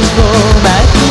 go back.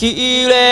綺麗